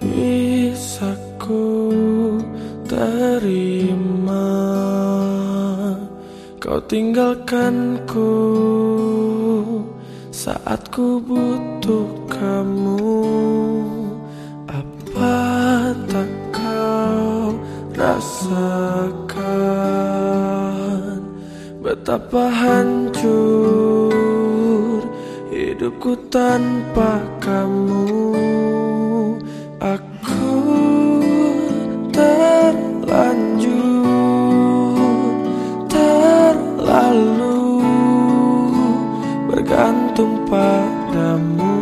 bisa ku terima. Kau tinggalkanku saat ku butuh kamu. Apa tak kau rasakan? Betapa hancur hidupku tanpa kamu bergantung padamu.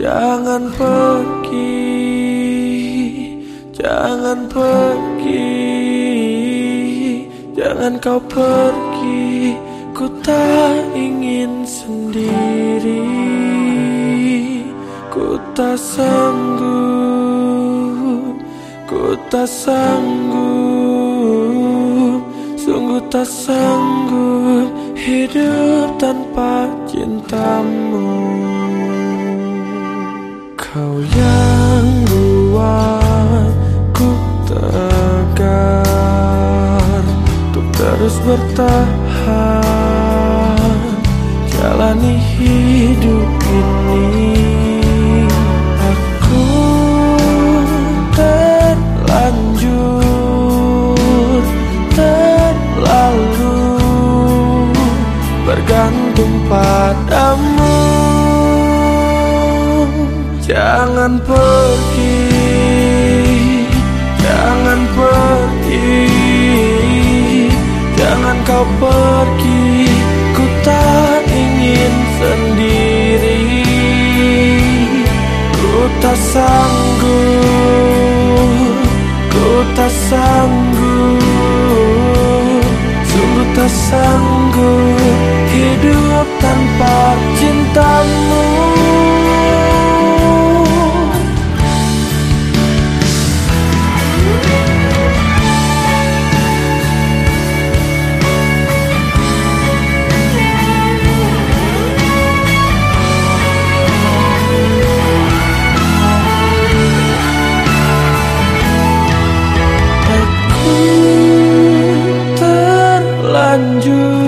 Jangan pergi Jangan pergi Jangan kau pergi Ku tak tak sanggup Ku tak sanggup. Sungguh tak sanggup hidup tanpa cintamu. Kau yang buat ku tegar Untuk terus bertahan. Jalani hidup ini Jangan pergi Jangan pergi Jangan kau pergi Ku tak ingin sendiri. Ku tak sanggup terlanjur